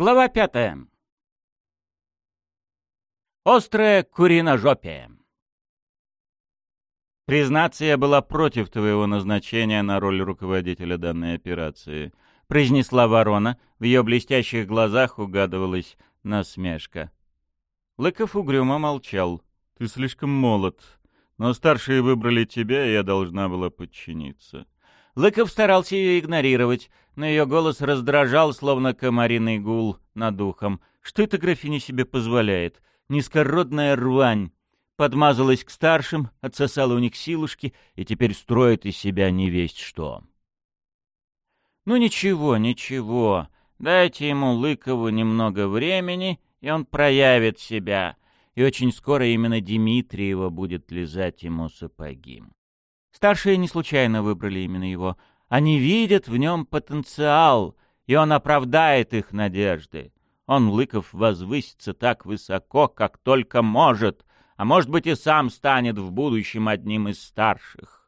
Глава пятая. Острое куриножопие. «Признаться, я была против твоего назначения на роль руководителя данной операции», — произнесла ворона. В ее блестящих глазах угадывалась насмешка. Лыков угрюмо молчал. «Ты слишком молод. Но старшие выбрали тебя, и я должна была подчиниться». Лыков старался ее игнорировать, но ее голос раздражал, словно комариный гул над ухом. Что эта графиня себе позволяет? Низкородная рвань. Подмазалась к старшим, отсосала у них силушки и теперь строит из себя невесть что. Ну ничего, ничего. Дайте ему Лыкову немного времени, и он проявит себя. И очень скоро именно Дмитриева будет лизать ему сапоги. Старшие не случайно выбрали именно его. Они видят в нем потенциал, и он оправдает их надежды. Он, Лыков, возвысится так высоко, как только может, а может быть и сам станет в будущем одним из старших.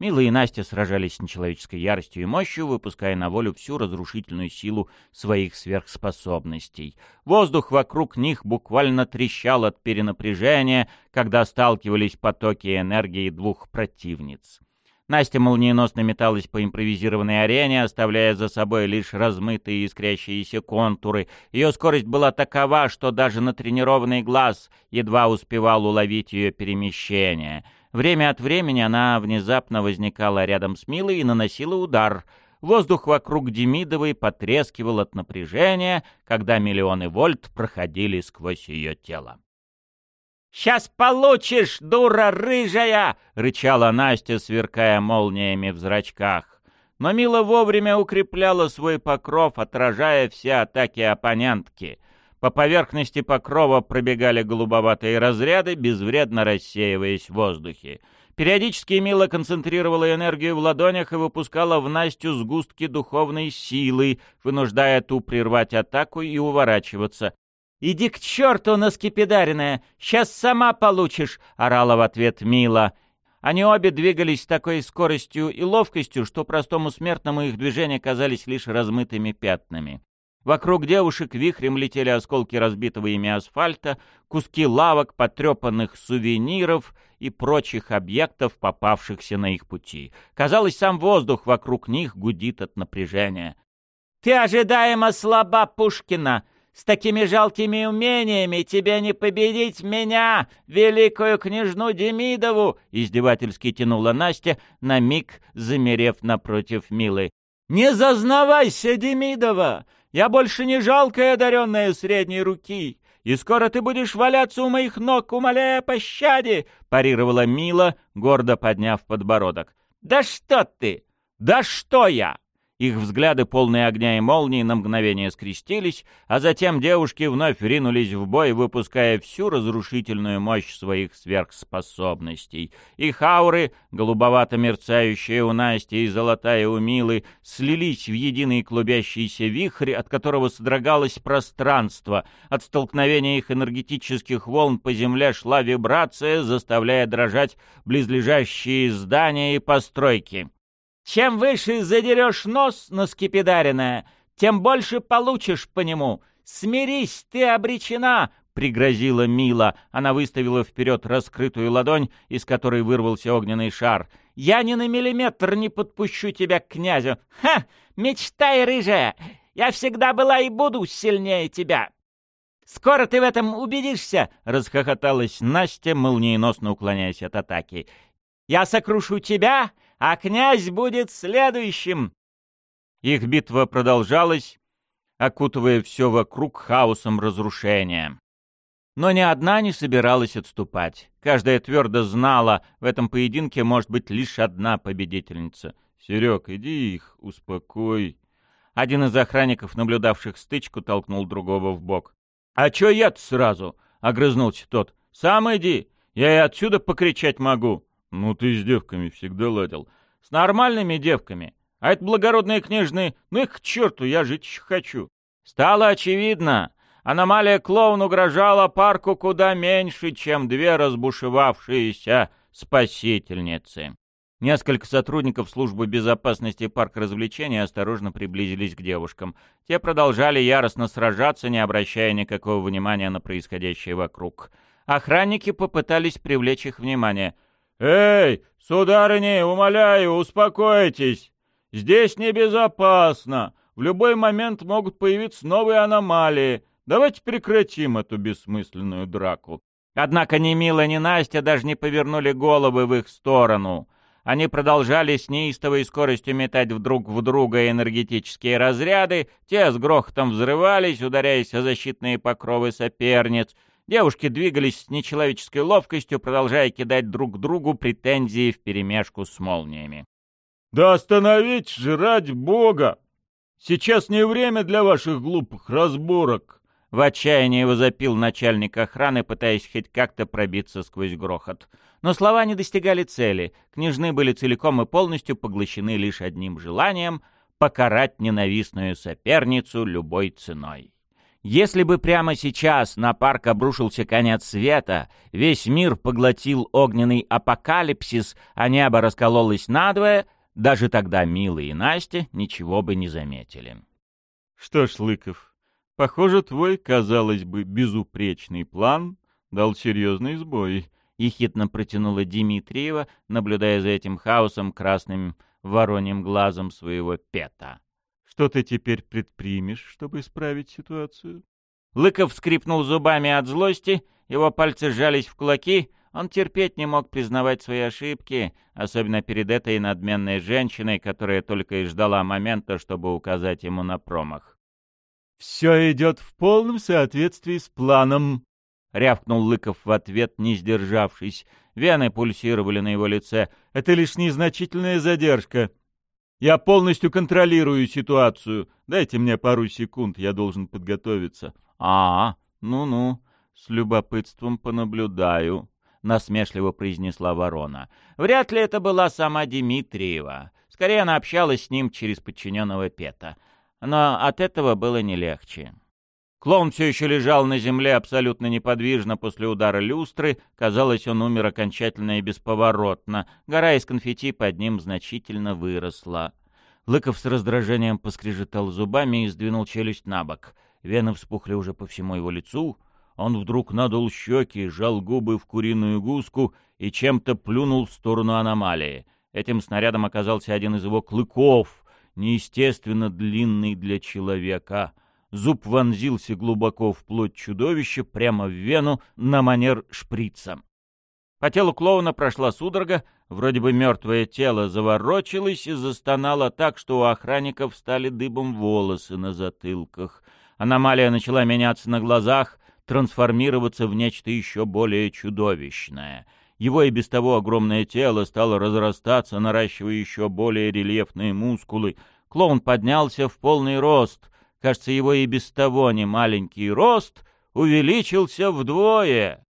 Мила и Настя сражались с нечеловеческой яростью и мощью, выпуская на волю всю разрушительную силу своих сверхспособностей. Воздух вокруг них буквально трещал от перенапряжения, когда сталкивались потоки энергии двух противниц. Настя молниеносно металась по импровизированной арене, оставляя за собой лишь размытые искрящиеся контуры. Ее скорость была такова, что даже натренированный глаз едва успевал уловить ее перемещение — Время от времени она внезапно возникала рядом с Милой и наносила удар. Воздух вокруг Демидовой потрескивал от напряжения, когда миллионы вольт проходили сквозь ее тело. «Сейчас получишь, дура рыжая!» — рычала Настя, сверкая молниями в зрачках. Но Мила вовремя укрепляла свой покров, отражая все атаки оппонентки. По поверхности покрова пробегали голубоватые разряды, безвредно рассеиваясь в воздухе. Периодически Мила концентрировала энергию в ладонях и выпускала в Настю сгустки духовной силы, вынуждая ту прервать атаку и уворачиваться. «Иди к черту, наскипидаренная! Сейчас сама получишь!» — орала в ответ Мила. Они обе двигались с такой скоростью и ловкостью, что простому смертному их движения казались лишь размытыми пятнами. Вокруг девушек вихрем летели осколки разбитого ими асфальта, куски лавок, потрепанных сувениров и прочих объектов, попавшихся на их пути. Казалось, сам воздух вокруг них гудит от напряжения. «Ты ожидаемо слаба, Пушкина! С такими жалкими умениями тебе не победить меня, великую княжну Демидову!» Издевательски тянула Настя, на миг замерев напротив Милы. «Не зазнавайся, Демидова! Я больше не жалкая одаренная средней руки, и скоро ты будешь валяться у моих ног, умоляя о пощаде!» — парировала Мила, гордо подняв подбородок. «Да что ты! Да что я!» Их взгляды, полные огня и молнии, на мгновение скрестились, а затем девушки вновь ринулись в бой, выпуская всю разрушительную мощь своих сверхспособностей. Их ауры, голубовато мерцающие у Насти и золотая у Милы, слились в единый клубящийся вихрь, от которого содрогалось пространство. От столкновения их энергетических волн по земле шла вибрация, заставляя дрожать близлежащие здания и постройки. Чем выше задерешь нос на скипидаренное, тем больше получишь по нему. Смирись, ты обречена!» — пригрозила Мила. Она выставила вперед раскрытую ладонь, из которой вырвался огненный шар. «Я ни на миллиметр не подпущу тебя к князю! Ха! Мечтай, рыжая! Я всегда была и буду сильнее тебя!» «Скоро ты в этом убедишься!» — расхохоталась Настя, молниеносно уклоняясь от атаки. «Я сокрушу тебя, а князь будет следующим!» Их битва продолжалась, окутывая все вокруг хаосом разрушения. Но ни одна не собиралась отступать. Каждая твердо знала, в этом поединке может быть лишь одна победительница. «Серег, иди их, успокой». Один из охранников, наблюдавших стычку, толкнул другого в бок. «А чё я-то сразу?» — огрызнулся тот. «Сам иди, я и отсюда покричать могу». «Ну ты с девками всегда ладил». «С нормальными девками. А это благородные княжны, ну их к черту, я жить хочу». Стало очевидно, аномалия клоун угрожала парку куда меньше, чем две разбушевавшиеся спасительницы. Несколько сотрудников службы безопасности парка развлечений осторожно приблизились к девушкам. Те продолжали яростно сражаться, не обращая никакого внимания на происходящее вокруг. Охранники попытались привлечь их внимание. «Эй, сударыни, умоляю, успокойтесь! Здесь небезопасно! В любой момент могут появиться новые аномалии. Давайте прекратим эту бессмысленную драку». Однако ни Мила, ни Настя даже не повернули головы в их сторону. Они продолжали с неистовой скоростью метать вдруг в друга энергетические разряды, те с грохотом взрывались, ударяясь о защитные покровы соперниц. Девушки двигались с нечеловеческой ловкостью, продолжая кидать друг другу претензии вперемешку с молниями. «Да остановитесь же, ради бога! Сейчас не время для ваших глупых разборок!» В отчаянии возопил начальник охраны, пытаясь хоть как-то пробиться сквозь грохот. Но слова не достигали цели. Княжны были целиком и полностью поглощены лишь одним желанием — покарать ненавистную соперницу любой ценой. Если бы прямо сейчас на парк обрушился конец света, весь мир поглотил огненный апокалипсис, а небо раскололось надвое, даже тогда Мила и Настя ничего бы не заметили. «Что ж, Лыков, Похоже, твой, казалось бы, безупречный план дал серьезный сбой. Ехидно протянула Дмитриева, наблюдая за этим хаосом красным вороньим глазом своего пета. Что ты теперь предпримешь, чтобы исправить ситуацию? Лыков скрипнул зубами от злости, его пальцы сжались в кулаки, он терпеть не мог признавать свои ошибки, особенно перед этой надменной женщиной, которая только и ждала момента, чтобы указать ему на промах. «Все идет в полном соответствии с планом», — рявкнул Лыков в ответ, не сдержавшись. Вены пульсировали на его лице. «Это лишь незначительная задержка. Я полностью контролирую ситуацию. Дайте мне пару секунд, я должен подготовиться». «А, ну-ну, с любопытством понаблюдаю», — насмешливо произнесла ворона. «Вряд ли это была сама Дмитриева. Скорее, она общалась с ним через подчиненного Пета» но от этого было не легче. Клоун все еще лежал на земле абсолютно неподвижно после удара люстры. Казалось, он умер окончательно и бесповоротно. Гора из конфетти под ним значительно выросла. Лыков с раздражением поскрежетал зубами и сдвинул челюсть на бок. Вены вспухли уже по всему его лицу. Он вдруг надул щеки, сжал губы в куриную гуску и чем-то плюнул в сторону аномалии. Этим снарядом оказался один из его клыков — неестественно длинный для человека. Зуб вонзился глубоко в плоть чудовища, прямо в вену, на манер шприца. По телу клоуна прошла судорога, вроде бы мертвое тело заворочилось и застонало так, что у охранников стали дыбом волосы на затылках. Аномалия начала меняться на глазах, трансформироваться в нечто еще более чудовищное — его и без того огромное тело стало разрастаться, наращивая еще более рельефные мускулы. Клоун поднялся в полный рост. Кажется, его и без того не маленький рост увеличился вдвое.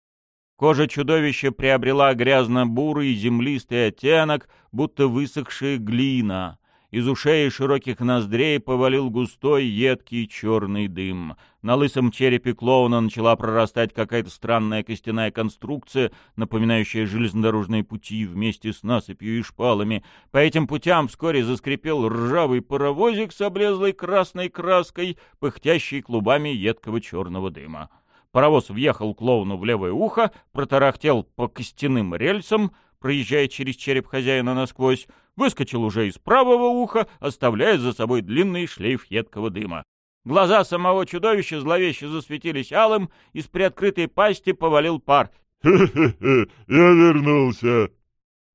Кожа чудовища приобрела грязно-бурый землистый оттенок, будто высохшая глина. Из ушей и широких ноздрей повалил густой, едкий черный дым. На лысом черепе клоуна начала прорастать какая-то странная костяная конструкция, напоминающая железнодорожные пути вместе с насыпью и шпалами. По этим путям вскоре заскрипел ржавый паровозик с облезлой красной краской, пыхтящий клубами едкого черного дыма. Паровоз въехал клоуну в левое ухо, протарахтел по костяным рельсам, проезжая через череп хозяина насквозь, выскочил уже из правого уха, оставляя за собой длинный шлейф едкого дыма. Глаза самого чудовища зловеще засветились алым, из приоткрытой пасти повалил пар. «Хе-хе-хе, я вернулся!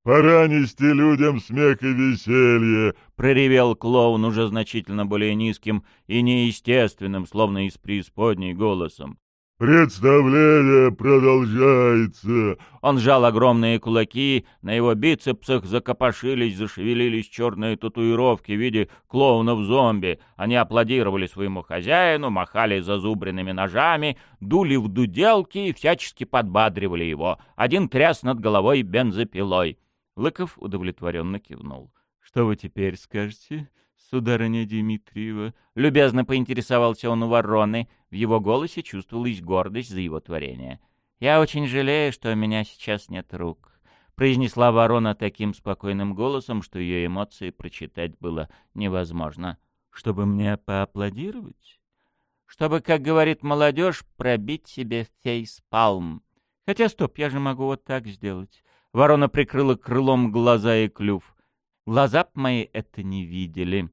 Пора нести людям смех и веселье!» — проревел клоун уже значительно более низким и неестественным, словно из преисподней голосом. «Представление продолжается!» Он сжал огромные кулаки, на его бицепсах закопошились, зашевелились черные татуировки в виде клоунов-зомби. Они аплодировали своему хозяину, махали зазубренными ножами, дули в дуделки и всячески подбадривали его. Один тряс над головой бензопилой. Лыков удовлетворенно кивнул. «Что вы теперь скажете?» сударыня Дмитриева?» — любезно поинтересовался он у вороны. В его голосе чувствовалась гордость за его творение. «Я очень жалею, что у меня сейчас нет рук. — произнесла ворона таким спокойным голосом, что ее эмоции прочитать было невозможно. «Чтобы мне поаплодировать?» «Чтобы, как говорит молодежь, пробить себе фейспалм. Хотя стоп, я же могу вот так сделать». Ворона прикрыла крылом глаза и клюв. Глаза б мои это не видели.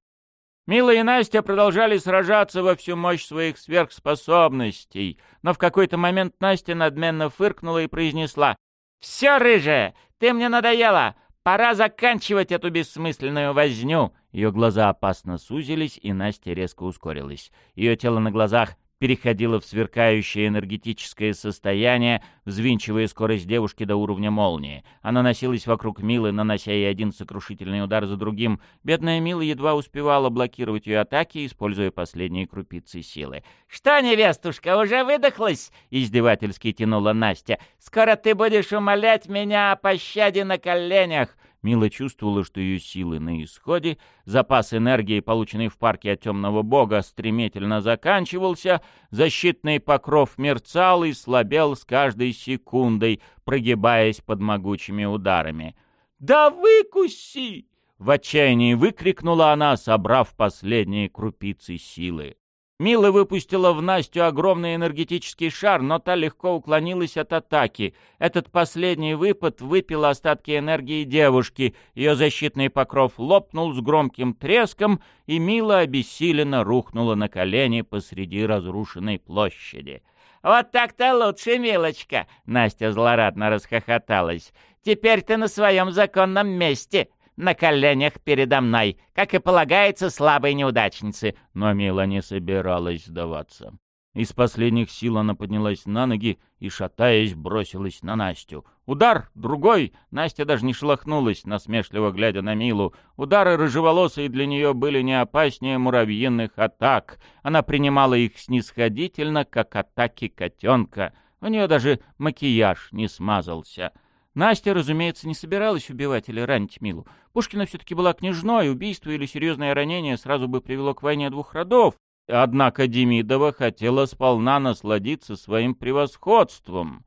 Мила и Настя продолжали сражаться во всю мощь своих сверхспособностей, но в какой-то момент Настя надменно фыркнула и произнесла «Все, рыжая, ты мне надоела! Пора заканчивать эту бессмысленную возню!» Ее глаза опасно сузились, и Настя резко ускорилась. Ее тело на глазах переходила в сверкающее энергетическое состояние, взвинчивая скорость девушки до уровня молнии. Она носилась вокруг Милы, нанося ей один сокрушительный удар за другим. Бедная Мила едва успевала блокировать ее атаки, используя последние крупицы силы. «Что, невестушка, уже выдохлась?» — издевательски тянула Настя. «Скоро ты будешь умолять меня о пощаде на коленях!» Мила чувствовала, что ее силы на исходе, запас энергии, полученный в парке от темного бога, стремительно заканчивался, защитный покров мерцал и слабел с каждой секундой, прогибаясь под могучими ударами. «Да выкуси!» — в отчаянии выкрикнула она, собрав последние крупицы силы. Мила выпустила в Настю огромный энергетический шар, но та легко уклонилась от атаки. Этот последний выпад выпил остатки энергии девушки. Ее защитный покров лопнул с громким треском, и Мила обессиленно рухнула на колени посреди разрушенной площади. «Вот так-то лучше, милочка!» — Настя злорадно расхохоталась. «Теперь ты на своем законном месте!» На коленях передо мной, как и полагается слабой неудачнице. Но Мила не собиралась сдаваться. Из последних сил она поднялась на ноги и, шатаясь, бросилась на Настю. Удар! Другой! Настя даже не шелохнулась, насмешливо глядя на Милу. Удары рыжеволосые для нее были не опаснее муравьиных атак. Она принимала их снисходительно, как атаки котенка. У нее даже макияж не смазался. Настя, разумеется, не собиралась убивать или ранить Милу. Пушкина все-таки была княжной, убийство или серьезное ранение сразу бы привело к войне двух родов. Однако Демидова хотела сполна насладиться своим превосходством.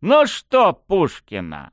«Ну что, Пушкина,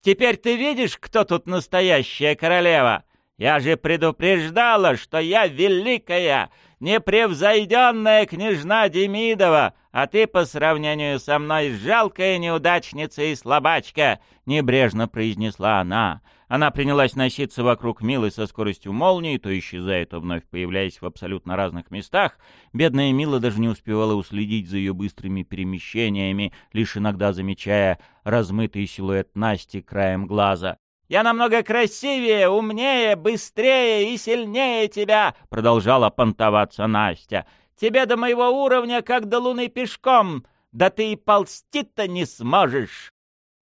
теперь ты видишь, кто тут настоящая королева? Я же предупреждала, что я великая, непревзойденная княжна Демидова, а ты по сравнению со мной жалкая неудачница и слабачка», — небрежно произнесла она. Она принялась носиться вокруг Милы со скоростью молнии, то исчезая, то вновь появляясь в абсолютно разных местах. Бедная Мила даже не успевала уследить за ее быстрыми перемещениями, лишь иногда замечая размытый силуэт Насти краем глаза. «Я намного красивее, умнее, быстрее и сильнее тебя!» — продолжала понтоваться Настя. Тебе до моего уровня, как до луны пешком. Да ты и ползти-то не сможешь!»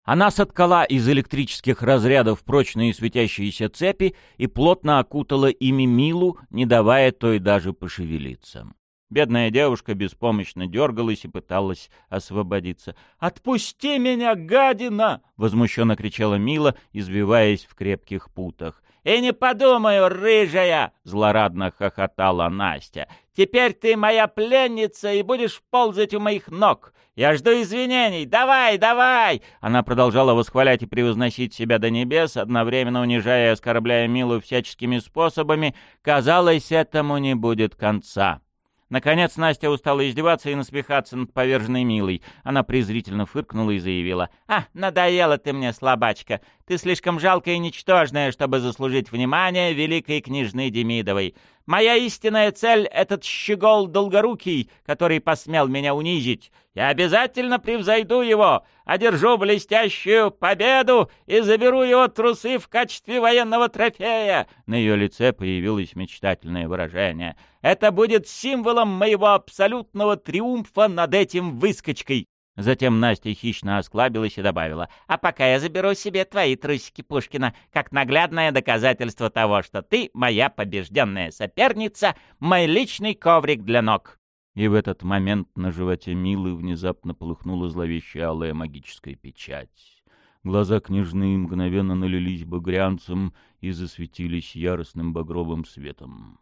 Она соткала из электрических разрядов прочные светящиеся цепи и плотно окутала ими Милу, не давая той даже пошевелиться. Бедная девушка беспомощно дергалась и пыталась освободиться. «Отпусти меня, гадина!» — возмущенно кричала Мила, извиваясь в крепких путах. «И не подумаю, рыжая!» — злорадно хохотала Настя. «Теперь ты моя пленница и будешь ползать у моих ног. Я жду извинений. Давай, давай!» Она продолжала восхвалять и превозносить себя до небес, одновременно унижая и оскорбляя Милу всяческими способами. Казалось, этому не будет конца. Наконец Настя устала издеваться и насмехаться над поверженной Милой. Она презрительно фыркнула и заявила. «А, надоела ты мне, слабачка. Ты слишком жалкая и ничтожная, чтобы заслужить внимание великой княжны Демидовой. Моя истинная цель — этот щегол Долгорукий, который посмел меня унизить. Я обязательно превзойду его, одержу блестящую победу и заберу его трусы в качестве военного трофея». На ее лице появилось мечтательное выражение. «Это будет символом моего абсолютного триумфа над этим выскочкой». Затем Настя хищно осклабилась и добавила, «А пока я заберу себе твои трусики, Пушкина, как наглядное доказательство того, что ты моя побежденная соперница, мой личный коврик для ног». И в этот момент на животе Милы внезапно полыхнула зловещая алая магическая печать. Глаза княжны мгновенно налились багрянцем и засветились яростным багровым светом.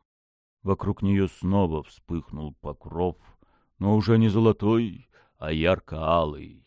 Вокруг нее снова вспыхнул покров, но уже не золотой, а ярко-алый.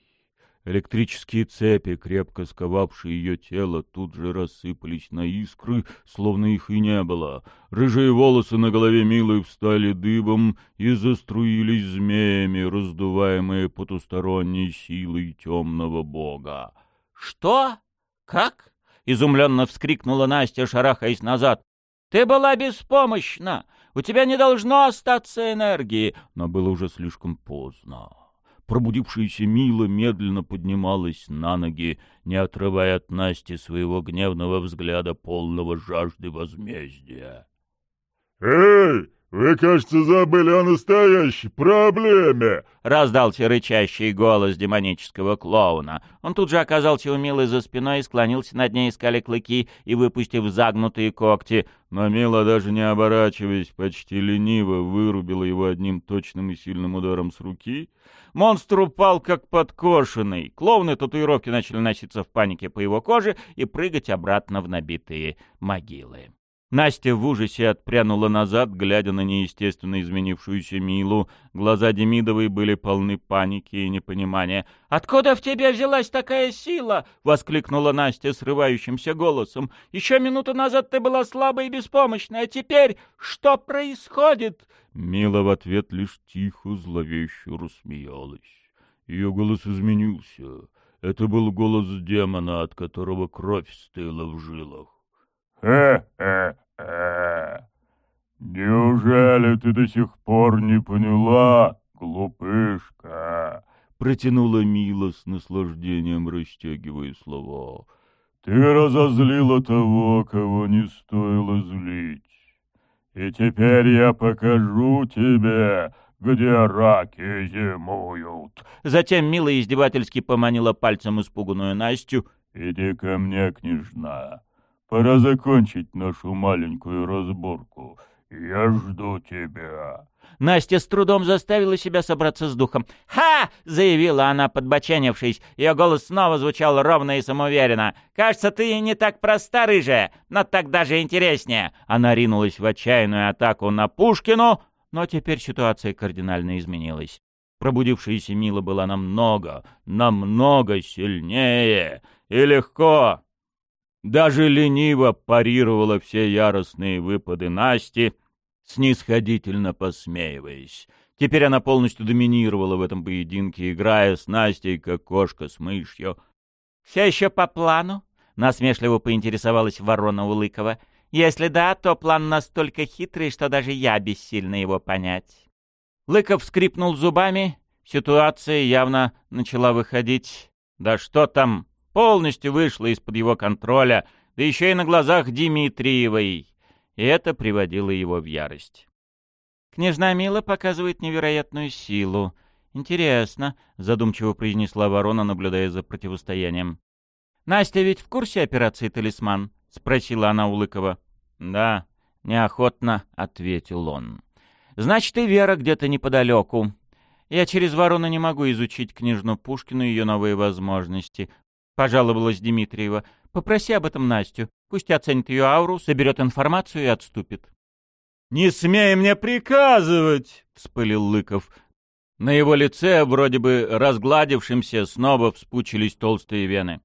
Электрические цепи, крепко сковавшие ее тело, тут же рассыпались на искры, словно их и не было. Рыжие волосы на голове Милы встали дыбом и заструились змеями, раздуваемые потусторонней силой темного бога. — Что? Как? — изумленно вскрикнула Настя, шарахаясь назад. — Ты была беспомощна! У тебя не должно остаться энергии! Но было уже слишком поздно. Пробудившаяся Мила медленно поднималась на ноги, не отрывая от Насти своего гневного взгляда, полного жажды возмездия. «Эй, вы, кажется, забыли о настоящей проблеме!» — раздался рычащий голос демонического клоуна. Он тут же оказался у Милы за спиной и склонился над ней, искали клыки и выпустив загнутые когти. Но Мила, даже не оборачиваясь, почти лениво вырубила его одним точным и сильным ударом с руки — Монстр упал как подкошенный. Клоуны татуировки начали носиться в панике по его коже и прыгать обратно в набитые могилы. Настя в ужасе отпрянула назад, глядя на неестественно изменившуюся Милу. Глаза Демидовой были полны паники и непонимания. «Откуда в тебе взялась такая сила?» — воскликнула Настя срывающимся голосом. «Еще минуту назад ты была слабой и беспомощной, а теперь что происходит?» Мила в ответ лишь тихо, зловеще рассмеялась. Ее голос изменился. Это был голос демона, от которого кровь стыла в жилах. «Хе-хе-хе! Неужели ты до сих пор не поняла, глупышка?» Протянула Мила с наслаждением, растягивая слова. «Ты разозлила того, кого не стоило злить. И теперь я покажу тебе, где раки зимуют». Затем Мила издевательски поманила пальцем испуганную Настю. «Иди ко мне, княжна». Пора закончить нашу маленькую разборку. Я жду тебя». Настя с трудом заставила себя собраться с духом. «Ха!» — заявила она, подбоченившись. Ее голос снова звучал ровно и самоуверенно. «Кажется, ты не так проста, рыжая, но так даже интереснее». Она ринулась в отчаянную атаку на Пушкину, но теперь ситуация кардинально изменилась. Пробудившаяся Мила была намного, намного сильнее и легко даже лениво парировала все яростные выпады Насти, снисходительно посмеиваясь. Теперь она полностью доминировала в этом поединке, играя с Настей, как кошка с мышью. — Все еще по плану? — насмешливо поинтересовалась ворона Улыкова. — Если да, то план настолько хитрый, что даже я бессильна его понять. Лыков скрипнул зубами. Ситуация явно начала выходить. Да что там, полностью вышла из-под его контроля, да еще и на глазах Дмитриевой, и это приводило его в ярость. «Княжна Мила показывает невероятную силу. Интересно», — задумчиво произнесла ворона, наблюдая за противостоянием. «Настя ведь в курсе операции «Талисман»?» — спросила она у Лыкова. «Да», — неохотно ответил он. «Значит, и Вера где-то неподалеку. Я через ворону не могу изучить княжну Пушкину и ее новые возможности пожаловалась Дмитриева. «Попроси об этом Настю. Пусть оценит ее ауру, соберет информацию и отступит». «Не смей мне приказывать!» — вспылил Лыков. На его лице, вроде бы разгладившимся, снова вспучились толстые вены.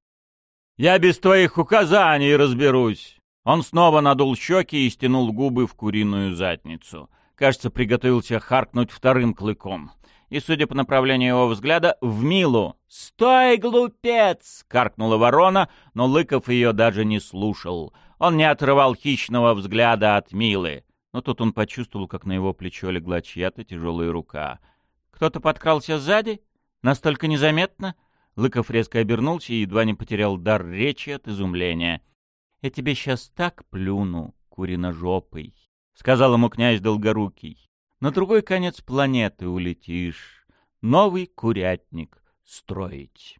«Я без твоих указаний разберусь!» Он снова надул щеки и стянул губы в куриную задницу. Кажется, приготовился харкнуть вторым клыком и, судя по направлению его взгляда, в Милу. «Стой, глупец!» — каркнула ворона, но Лыков ее даже не слушал. Он не отрывал хищного взгляда от Милы. Но тут он почувствовал, как на его плечо легла чья-то тяжелая рука. Кто-то подкрался сзади? Настолько незаметно? Лыков резко обернулся и едва не потерял дар речи от изумления. «Я тебе сейчас так плюну, куриножопый», — сказал ему князь Долгорукий. На другой конец планеты улетишь, новый курятник строить.